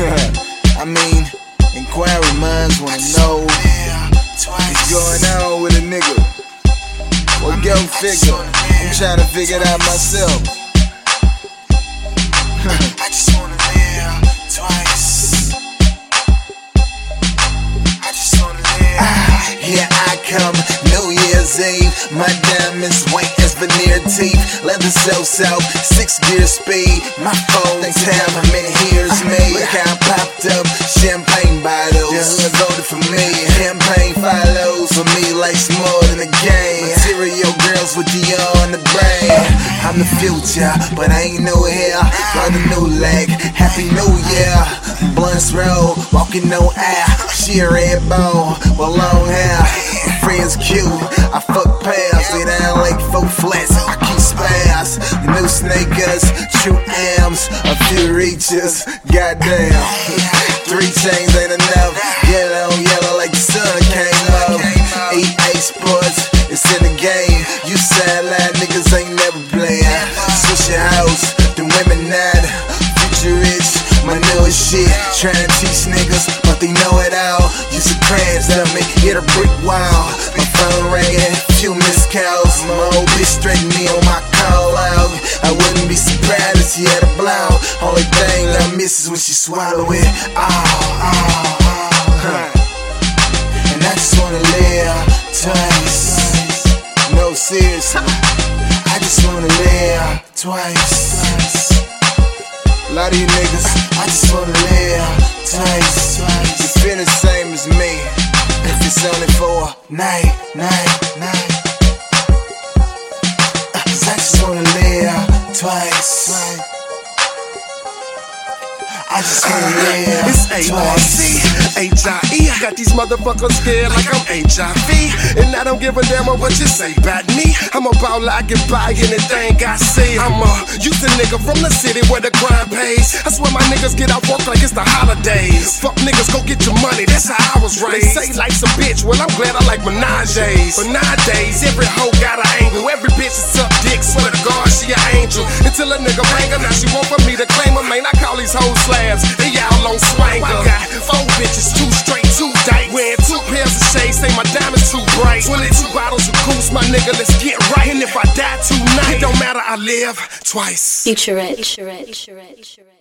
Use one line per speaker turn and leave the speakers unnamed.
I mean, inquiry minds wanna know what's going on with a nigga. Well, go figure. I'm trying to figure it out myself.
I just wanna live twice. I just wanna live.
Ah, here I come, New Year's Eve. My diamonds white as veneer teeth. Leather so soft, six gear speed. My phone tab, how many Dior on the brain. I'm the future, but I ain't no hair. Got a new leg, happy new year. Blunts roll, walking no air. She a red bone with long hair. Friends cute, I fuck pals. They down like four flats. I keep spaz. New sneakers, true M's, a few reaches. Goddamn, three chains ain't enough. Yellow, yellow like the sun came up. EA Sports, it's in the game. You sideline niggas ain't never playing. Switch your house, the women not. Future rich, my newest shit. Trying to teach niggas, but they know it all. Used to crash dummy, hit a brick wall. My phone ringing, few missed calls. My old bitch straightened me on my call out. I wouldn't be surprised if she had a blow. Only thing I miss is when she swallow it. Oh, ah, oh, ah. oh. No, seriously. I just wanna live twice. A lot of you niggas, I just wanna live twice. You feel the same as me. If it's only for a night, night, night. Cause I just wanna live twice. I just wanna live
It's
twice.
A-R-C-H-I-E. I got these motherfuckers scared like I'm HIV. And I don't give a damn what you say about me. I'm about like get by anything I see. I'm a youth nigga from the city where the crime pays. That's where my niggas get off work like it's the holidays. Fuck niggas, go get your money. That's how I was raised. They say life's a bitch. Well, I'm glad I like menages. But nowadays, every hoe got an angle. Every bitch is up dick. Swear angel. Until a nigga bang her. Now she want for me to claim her. Man, I call these hoes slabs. They all on swanger. I oh uh. got four bitches, two straight, two dice. Wearing two pairs of shades, say my diamonds too bright. 22 bottles of goose, my nigga, let's get right. And if I die tonight, it don't matter, I live twice.
Future Rich. Future Rich. Future Rich.